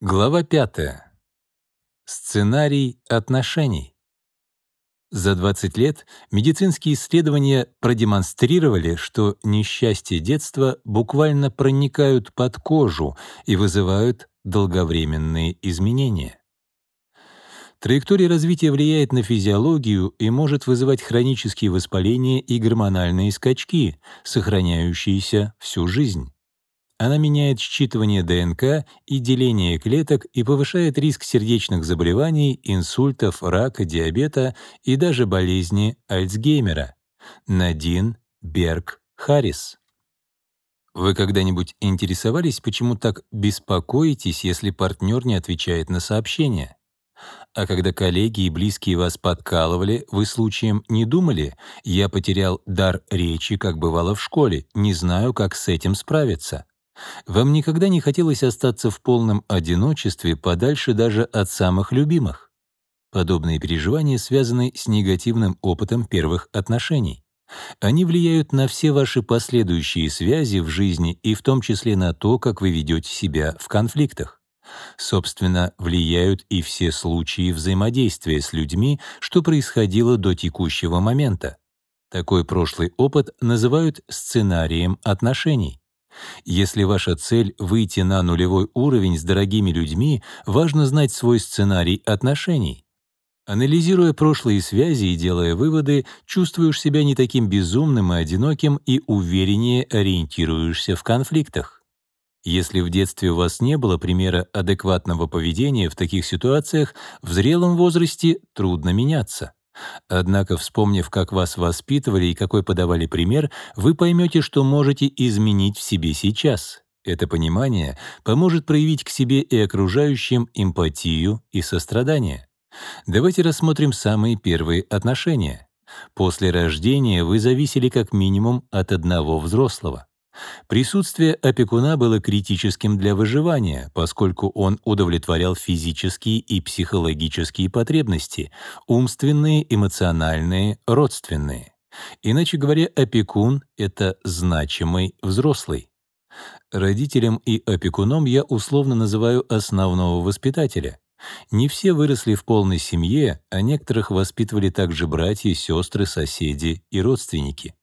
Глава 5. Сценарий отношений. За 20 лет медицинские исследования продемонстрировали, что несчастья детства буквально проникают под кожу и вызывают долговременные изменения. Траектория развития влияет на физиологию и может вызывать хронические воспаления и гормональные скачки, сохраняющиеся всю жизнь. Она меняет считывание ДНК и деление клеток и повышает риск сердечных заболеваний, инсультов, рака, диабета и даже болезни Альцгеймера. Надин Берг Харрис. Вы когда-нибудь интересовались, почему так беспокоитесь, если партнер не отвечает на сообщения? А когда коллеги и близкие вас подкалывали, вы случаем не думали, я потерял дар речи, как бывало в школе, не знаю, как с этим справиться. Вам никогда не хотелось остаться в полном одиночестве, подальше даже от самых любимых? Подобные переживания связаны с негативным опытом первых отношений. Они влияют на все ваши последующие связи в жизни и в том числе на то, как вы ведете себя в конфликтах. Собственно, влияют и все случаи взаимодействия с людьми, что происходило до текущего момента. Такой прошлый опыт называют сценарием отношений. Если ваша цель — выйти на нулевой уровень с дорогими людьми, важно знать свой сценарий отношений. Анализируя прошлые связи и делая выводы, чувствуешь себя не таким безумным и одиноким и увереннее ориентируешься в конфликтах. Если в детстве у вас не было примера адекватного поведения в таких ситуациях, в зрелом возрасте трудно меняться. Однако, вспомнив, как вас воспитывали и какой подавали пример, вы поймете, что можете изменить в себе сейчас. Это понимание поможет проявить к себе и окружающим эмпатию и сострадание. Давайте рассмотрим самые первые отношения. После рождения вы зависели как минимум от одного взрослого. Присутствие опекуна было критическим для выживания, поскольку он удовлетворял физические и психологические потребности, умственные, эмоциональные, родственные. Иначе говоря, опекун — это значимый взрослый. Родителем и опекуном я условно называю основного воспитателя. Не все выросли в полной семье, а некоторых воспитывали также братья, сестры, соседи и родственники.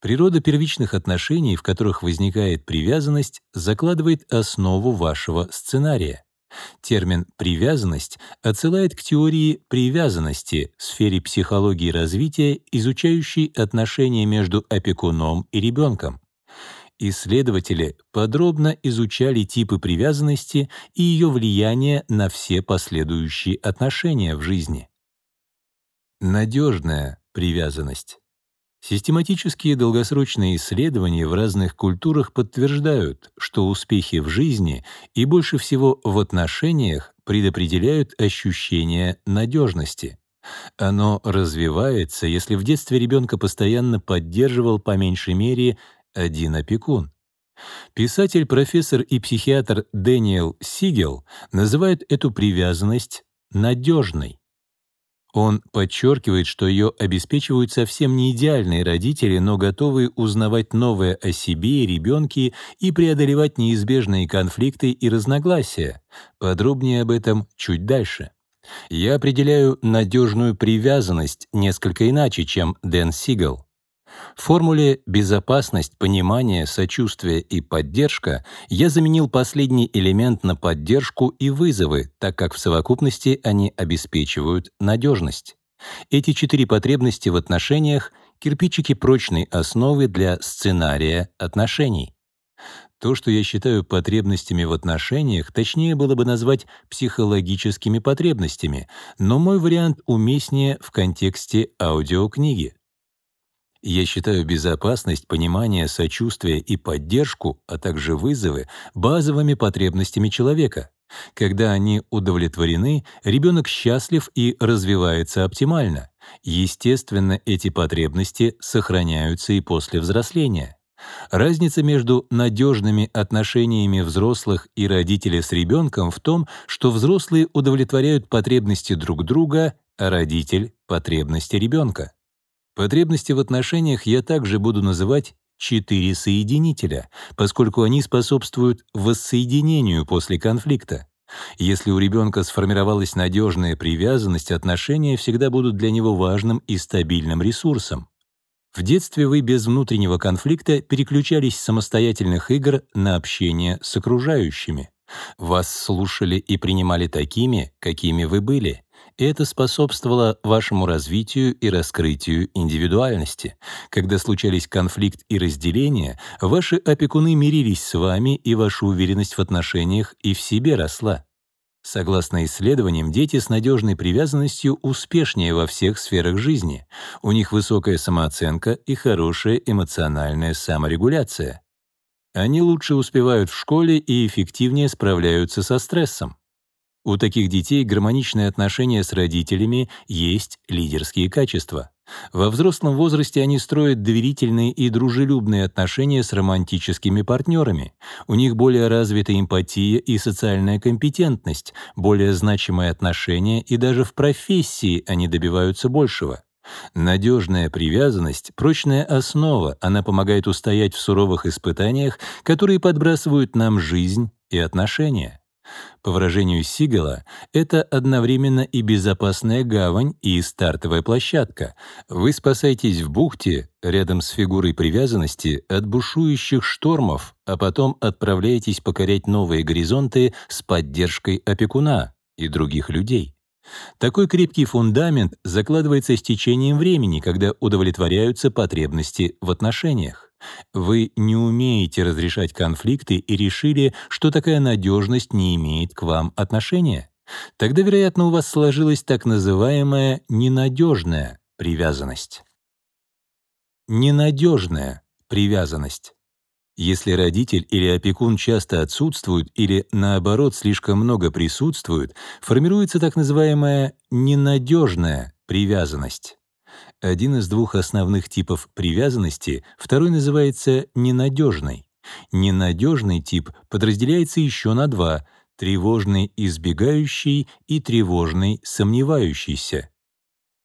Природа первичных отношений, в которых возникает привязанность, закладывает основу вашего сценария. Термин «привязанность» отсылает к теории привязанности в сфере психологии развития, изучающей отношения между опекуном и ребенком. Исследователи подробно изучали типы привязанности и ее влияние на все последующие отношения в жизни. Надежная привязанность. Систематические долгосрочные исследования в разных культурах подтверждают, что успехи в жизни и больше всего в отношениях предопределяют ощущение надежности. Оно развивается, если в детстве ребенка постоянно поддерживал по меньшей мере один опекун. Писатель, профессор и психиатр Дэниел Сигел называет эту привязанность надежной. Он подчеркивает, что ее обеспечивают совсем не идеальные родители, но готовые узнавать новое о себе и ребенке и преодолевать неизбежные конфликты и разногласия. Подробнее об этом чуть дальше. Я определяю надежную привязанность несколько иначе, чем Дэн Сигал. В формуле «безопасность», «понимание», «сочувствие» и «поддержка» я заменил последний элемент на поддержку и вызовы, так как в совокупности они обеспечивают надежность. Эти четыре потребности в отношениях — кирпичики прочной основы для сценария отношений. То, что я считаю потребностями в отношениях, точнее было бы назвать психологическими потребностями, но мой вариант уместнее в контексте аудиокниги. Я считаю безопасность, понимание, сочувствие и поддержку, а также вызовы базовыми потребностями человека. Когда они удовлетворены, ребенок счастлив и развивается оптимально. Естественно, эти потребности сохраняются и после взросления. Разница между надежными отношениями взрослых и родителей с ребенком в том, что взрослые удовлетворяют потребности друг друга, а родитель — потребности ребенка. Потребности в отношениях я также буду называть четыре соединителя, поскольку они способствуют воссоединению после конфликта. Если у ребенка сформировалась надежная привязанность, отношения всегда будут для него важным и стабильным ресурсом. В детстве вы без внутреннего конфликта переключались с самостоятельных игр на общение с окружающими. Вас слушали и принимали такими, какими вы были. Это способствовало вашему развитию и раскрытию индивидуальности. Когда случались конфликт и разделение, ваши опекуны мирились с вами, и ваша уверенность в отношениях и в себе росла. Согласно исследованиям, дети с надежной привязанностью успешнее во всех сферах жизни. У них высокая самооценка и хорошая эмоциональная саморегуляция. Они лучше успевают в школе и эффективнее справляются со стрессом. У таких детей гармоничные отношения с родителями есть лидерские качества. Во взрослом возрасте они строят доверительные и дружелюбные отношения с романтическими партнерами. У них более развита эмпатия и социальная компетентность, более значимые отношения, и даже в профессии они добиваются большего. Надежная привязанность — прочная основа, она помогает устоять в суровых испытаниях, которые подбрасывают нам жизнь и отношения. По выражению Сигала, это одновременно и безопасная гавань, и стартовая площадка. Вы спасаетесь в бухте, рядом с фигурой привязанности, от бушующих штормов, а потом отправляетесь покорять новые горизонты с поддержкой опекуна и других людей. Такой крепкий фундамент закладывается с течением времени, когда удовлетворяются потребности в отношениях. Вы не умеете разрешать конфликты и решили, что такая надежность не имеет к вам отношения. Тогда, вероятно, у вас сложилась так называемая ненадежная привязанность. Ненадежная привязанность. Если родитель или опекун часто отсутствуют или, наоборот, слишком много присутствуют, формируется так называемая ненадежная привязанность один из двух основных типов привязанности, второй называется ненадежной. Ненадежный тип подразделяется еще на два — тревожный избегающий и тревожный сомневающийся.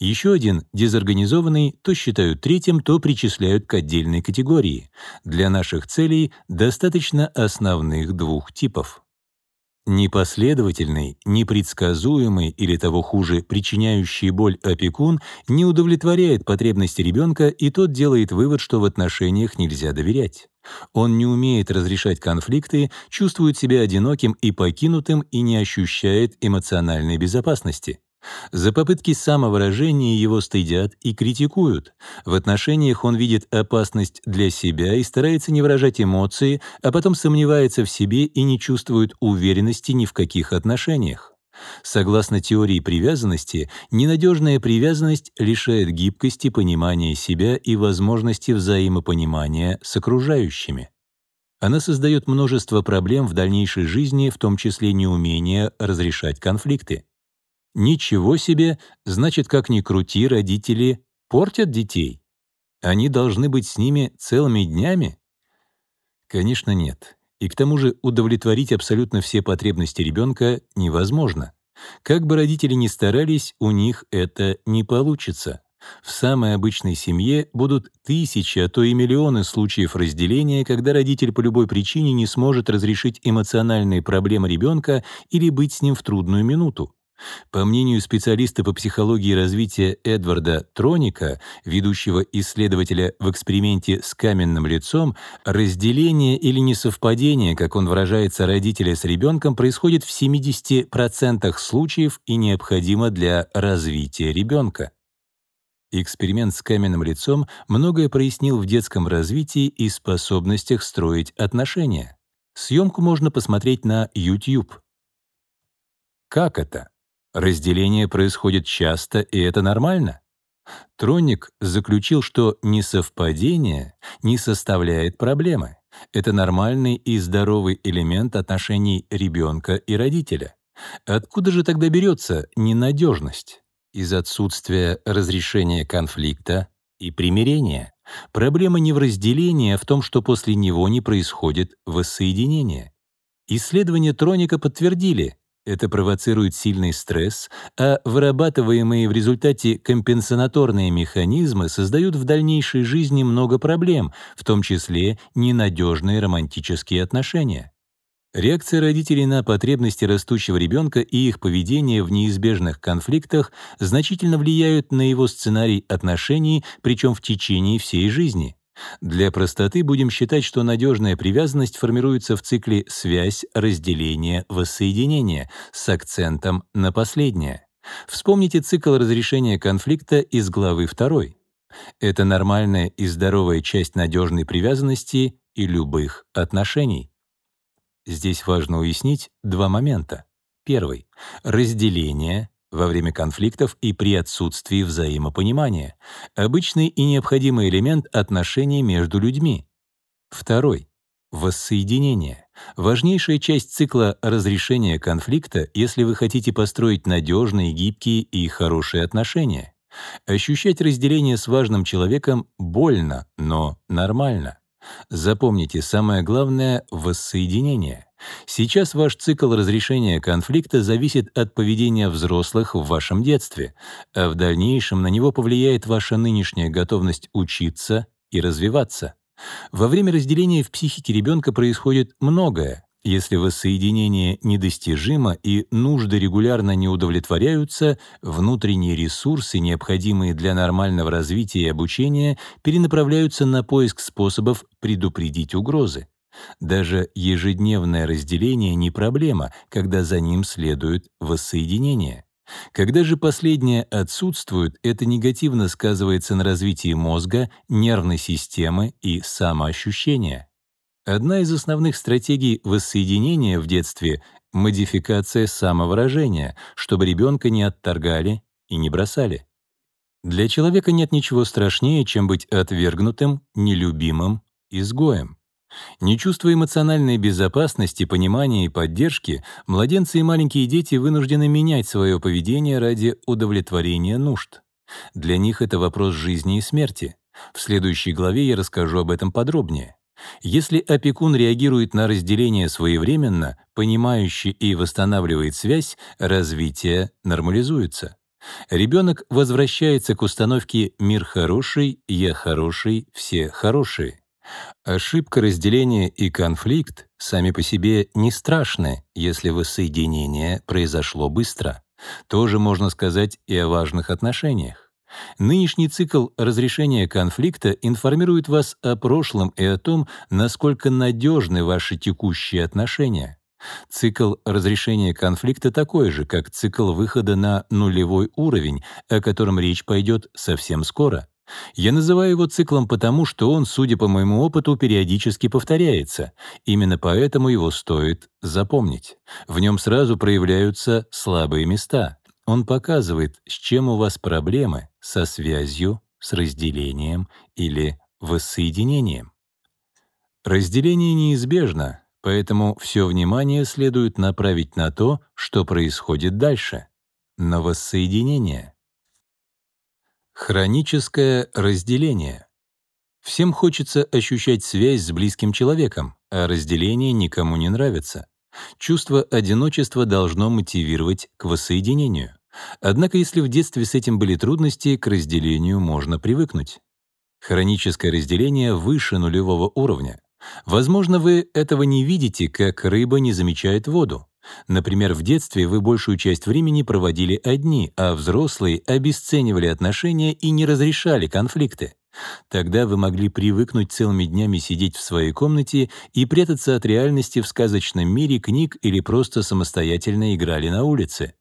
Еще один, дезорганизованный, то считают третьим, то причисляют к отдельной категории. Для наших целей достаточно основных двух типов. Непоследовательный, непредсказуемый или того хуже, причиняющий боль опекун не удовлетворяет потребности ребенка, и тот делает вывод, что в отношениях нельзя доверять. Он не умеет разрешать конфликты, чувствует себя одиноким и покинутым и не ощущает эмоциональной безопасности. За попытки самовыражения его стыдят и критикуют. В отношениях он видит опасность для себя и старается не выражать эмоции, а потом сомневается в себе и не чувствует уверенности ни в каких отношениях. Согласно теории привязанности, ненадежная привязанность лишает гибкости понимания себя и возможности взаимопонимания с окружающими. Она создает множество проблем в дальнейшей жизни, в том числе неумение разрешать конфликты. Ничего себе, значит, как ни крути, родители портят детей. Они должны быть с ними целыми днями? Конечно, нет. И к тому же удовлетворить абсолютно все потребности ребенка невозможно. Как бы родители ни старались, у них это не получится. В самой обычной семье будут тысячи, а то и миллионы случаев разделения, когда родитель по любой причине не сможет разрешить эмоциональные проблемы ребенка или быть с ним в трудную минуту. По мнению специалиста по психологии развития Эдварда Троника, ведущего исследователя в эксперименте с каменным лицом, разделение или несовпадение, как он выражается, родителя с ребенком, происходит в 70% случаев и необходимо для развития ребенка. Эксперимент с каменным лицом многое прояснил в детском развитии и способностях строить отношения. Съемку можно посмотреть на YouTube. Как это? Разделение происходит часто, и это нормально. Троник заключил, что несовпадение не составляет проблемы. Это нормальный и здоровый элемент отношений ребенка и родителя. Откуда же тогда берется ненадежность? Из отсутствия разрешения конфликта и примирения. Проблема не в разделении, а в том, что после него не происходит воссоединение. Исследования Троника подтвердили, Это провоцирует сильный стресс, а вырабатываемые в результате компенсаторные механизмы создают в дальнейшей жизни много проблем, в том числе ненадежные романтические отношения. Реакция родителей на потребности растущего ребенка и их поведение в неизбежных конфликтах значительно влияют на его сценарий отношений, причем в течение всей жизни. Для простоты будем считать, что надежная привязанность формируется в цикле связь, разделение, воссоединение с акцентом на последнее. Вспомните цикл разрешения конфликта из главы 2. Это нормальная и здоровая часть надежной привязанности и любых отношений. Здесь важно уяснить два момента. Первый — разделение, во время конфликтов и при отсутствии взаимопонимания, обычный и необходимый элемент отношений между людьми. Второй — воссоединение. Важнейшая часть цикла разрешения конфликта, если вы хотите построить надежные, гибкие и хорошие отношения. Ощущать разделение с важным человеком больно, но нормально. Запомните, самое главное — воссоединение. Сейчас ваш цикл разрешения конфликта зависит от поведения взрослых в вашем детстве, а в дальнейшем на него повлияет ваша нынешняя готовность учиться и развиваться. Во время разделения в психике ребенка происходит многое. Если воссоединение недостижимо и нужды регулярно не удовлетворяются, внутренние ресурсы, необходимые для нормального развития и обучения, перенаправляются на поиск способов предупредить угрозы. Даже ежедневное разделение не проблема, когда за ним следует воссоединение. Когда же последнее отсутствует, это негативно сказывается на развитии мозга, нервной системы и самоощущения. Одна из основных стратегий воссоединения в детстве — модификация самовыражения, чтобы ребенка не отторгали и не бросали. Для человека нет ничего страшнее, чем быть отвергнутым, нелюбимым, изгоем. Не чувствуя эмоциональной безопасности, понимания и поддержки, младенцы и маленькие дети вынуждены менять свое поведение ради удовлетворения нужд. Для них это вопрос жизни и смерти. В следующей главе я расскажу об этом подробнее. Если опекун реагирует на разделение своевременно, понимающе и восстанавливает связь, развитие нормализуется. Ребенок возвращается к установке «мир хороший», «я хороший», «все хорошие». Ошибка разделения и конфликт сами по себе не страшны, если воссоединение произошло быстро. Тоже можно сказать и о важных отношениях. Нынешний цикл разрешения конфликта информирует вас о прошлом и о том, насколько надежны ваши текущие отношения. Цикл разрешения конфликта такой же, как цикл выхода на нулевой уровень, о котором речь пойдет совсем скоро. Я называю его циклом потому, что он, судя по моему опыту, периодически повторяется. Именно поэтому его стоит запомнить. В нем сразу проявляются слабые места. Он показывает, с чем у вас проблемы со связью, с разделением или воссоединением. Разделение неизбежно, поэтому все внимание следует направить на то, что происходит дальше, на воссоединение. Хроническое разделение. Всем хочется ощущать связь с близким человеком, а разделение никому не нравится. Чувство одиночества должно мотивировать к воссоединению. Однако если в детстве с этим были трудности, к разделению можно привыкнуть. Хроническое разделение выше нулевого уровня. Возможно, вы этого не видите, как рыба не замечает воду. Например, в детстве вы большую часть времени проводили одни, а взрослые обесценивали отношения и не разрешали конфликты. Тогда вы могли привыкнуть целыми днями сидеть в своей комнате и прятаться от реальности в сказочном мире книг или просто самостоятельно играли на улице.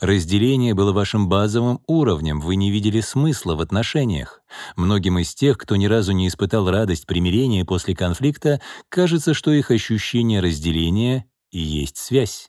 Разделение было вашим базовым уровнем, вы не видели смысла в отношениях. Многим из тех, кто ни разу не испытал радость примирения после конфликта, кажется, что их ощущение разделения и есть связь.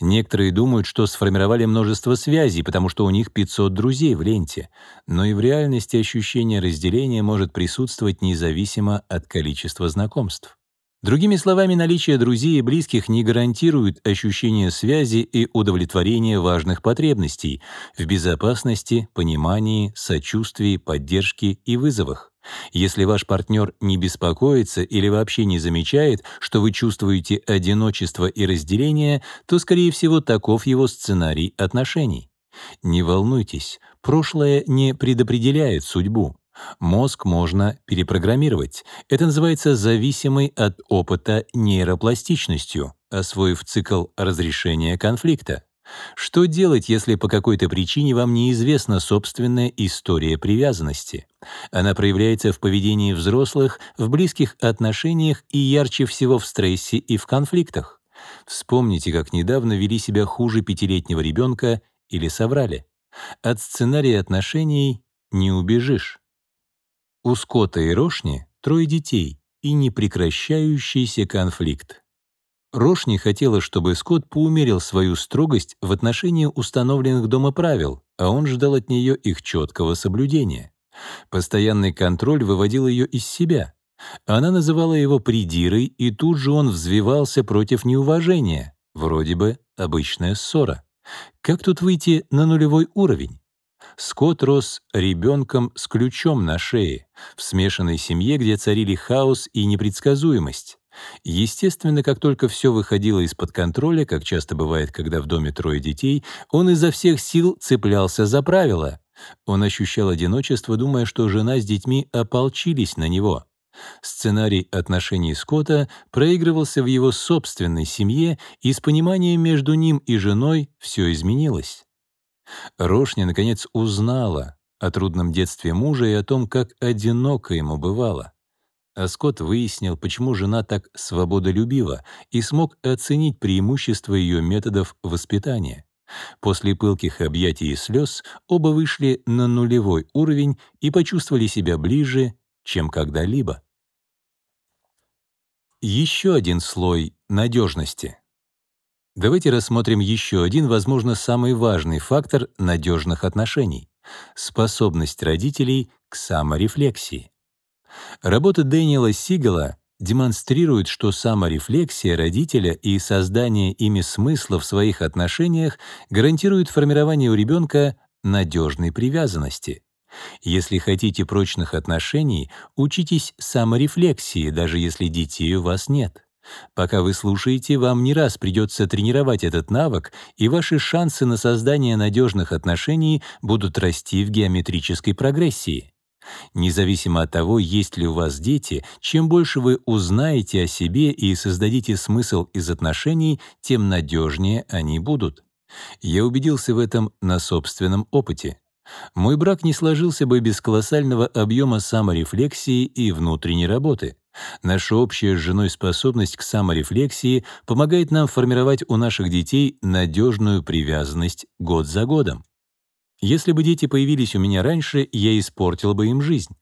Некоторые думают, что сформировали множество связей, потому что у них 500 друзей в ленте. Но и в реальности ощущение разделения может присутствовать независимо от количества знакомств. Другими словами, наличие друзей и близких не гарантирует ощущение связи и удовлетворения важных потребностей в безопасности, понимании, сочувствии, поддержке и вызовах. Если ваш партнер не беспокоится или вообще не замечает, что вы чувствуете одиночество и разделение, то, скорее всего, таков его сценарий отношений. Не волнуйтесь, прошлое не предопределяет судьбу. Мозг можно перепрограммировать. Это называется зависимой от опыта нейропластичностью, освоив цикл разрешения конфликта. Что делать, если по какой-то причине вам неизвестна собственная история привязанности? Она проявляется в поведении взрослых, в близких отношениях и ярче всего в стрессе и в конфликтах. Вспомните, как недавно вели себя хуже пятилетнего ребенка или соврали. От сценария отношений не убежишь. У Скотта и Рошни трое детей и непрекращающийся конфликт. Рошни хотела, чтобы Скотт поумерил свою строгость в отношении установленных дома правил, а он ждал от нее их четкого соблюдения. Постоянный контроль выводил ее из себя. Она называла его придирой, и тут же он взвивался против неуважения. Вроде бы обычная ссора. Как тут выйти на нулевой уровень? Скотт рос ребенком с ключом на шее, в смешанной семье, где царили хаос и непредсказуемость. Естественно, как только все выходило из-под контроля, как часто бывает, когда в доме трое детей, он изо всех сил цеплялся за правила. Он ощущал одиночество, думая, что жена с детьми ополчились на него. Сценарий отношений Скотта проигрывался в его собственной семье, и с пониманием между ним и женой все изменилось. Рошня, наконец, узнала о трудном детстве мужа и о том, как одиноко ему бывало. А Скотт выяснил, почему жена так свободолюбива, и смог оценить преимущества ее методов воспитания. После пылких объятий и слез оба вышли на нулевой уровень и почувствовали себя ближе, чем когда-либо. Еще один слой надежности. Давайте рассмотрим еще один, возможно, самый важный фактор надежных отношений — способность родителей к саморефлексии. Работа Дэниела Сигела демонстрирует, что саморефлексия родителя и создание ими смысла в своих отношениях гарантирует формирование у ребенка надежной привязанности. Если хотите прочных отношений, учитесь саморефлексии, даже если детей у вас нет. Пока вы слушаете, вам не раз придется тренировать этот навык, и ваши шансы на создание надежных отношений будут расти в геометрической прогрессии. Независимо от того, есть ли у вас дети, чем больше вы узнаете о себе и создадите смысл из отношений, тем надежнее они будут. Я убедился в этом на собственном опыте. Мой брак не сложился бы без колоссального объема саморефлексии и внутренней работы. Наша общая с женой способность к саморефлексии помогает нам формировать у наших детей надежную привязанность год за годом. Если бы дети появились у меня раньше, я испортил бы им жизнь.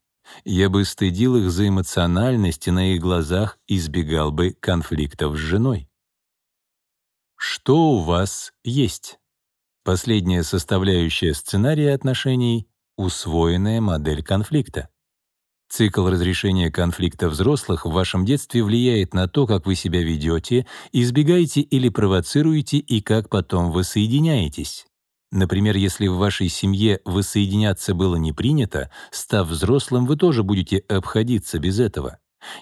Я бы стыдил их за эмоциональность и на их глазах избегал бы конфликтов с женой. Что у вас есть? Последняя составляющая сценария отношений — усвоенная модель конфликта. Цикл разрешения конфликта взрослых в вашем детстве влияет на то, как вы себя ведете, избегаете или провоцируете и как потом вы соединяетесь. Например, если в вашей семье воссоединяться было не принято, став взрослым, вы тоже будете обходиться без этого.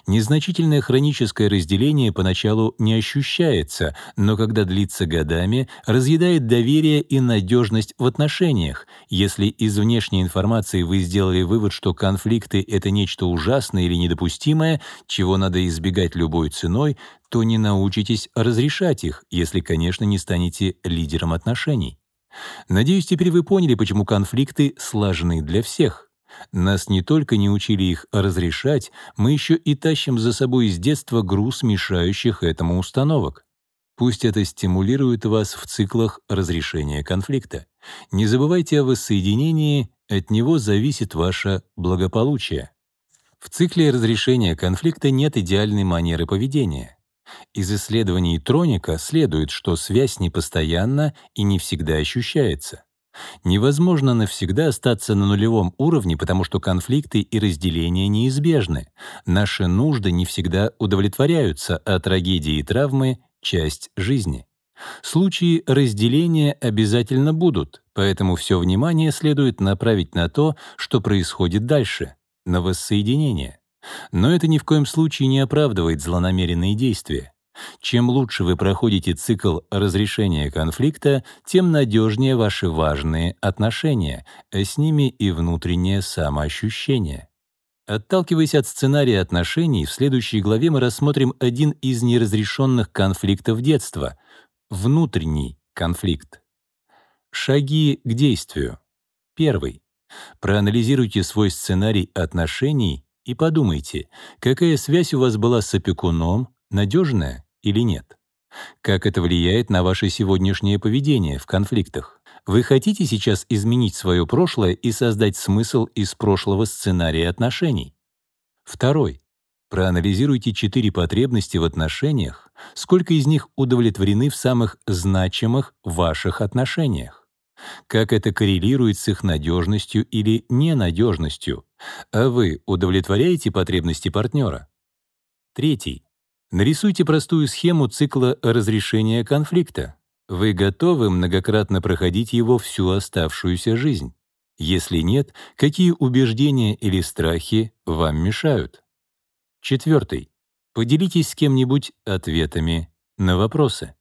Незначительное хроническое разделение поначалу не ощущается, но когда длится годами, разъедает доверие и надежность в отношениях. Если из внешней информации вы сделали вывод, что конфликты — это нечто ужасное или недопустимое, чего надо избегать любой ценой, то не научитесь разрешать их, если, конечно, не станете лидером отношений. Надеюсь, теперь вы поняли, почему конфликты сложны для всех. Нас не только не учили их разрешать, мы еще и тащим за собой из детства груз мешающих этому установок. Пусть это стимулирует вас в циклах разрешения конфликта. Не забывайте о воссоединении, от него зависит ваше благополучие. В цикле разрешения конфликта нет идеальной манеры поведения. Из исследований Троника следует, что связь непостоянна и не всегда ощущается. Невозможно навсегда остаться на нулевом уровне, потому что конфликты и разделения неизбежны. Наши нужды не всегда удовлетворяются, а трагедии и травмы — часть жизни. Случаи разделения обязательно будут, поэтому все внимание следует направить на то, что происходит дальше. на воссоединение. Но это ни в коем случае не оправдывает злонамеренные действия. Чем лучше вы проходите цикл разрешения конфликта, тем надежнее ваши важные отношения, а с ними и внутреннее самоощущение. Отталкиваясь от сценария отношений, в следующей главе мы рассмотрим один из неразрешенных конфликтов детства — внутренний конфликт. Шаги к действию. Первый. Проанализируйте свой сценарий отношений и подумайте, какая связь у вас была с опекуном, надежная или нет. Как это влияет на ваше сегодняшнее поведение в конфликтах? Вы хотите сейчас изменить свое прошлое и создать смысл из прошлого сценария отношений? Второй. Проанализируйте четыре потребности в отношениях, сколько из них удовлетворены в самых значимых ваших отношениях. Как это коррелирует с их надежностью или ненадежностью? А вы удовлетворяете потребности партнера? Третий. Нарисуйте простую схему цикла разрешения конфликта. Вы готовы многократно проходить его всю оставшуюся жизнь? Если нет, какие убеждения или страхи вам мешают? Четвертый. Поделитесь с кем-нибудь ответами на вопросы.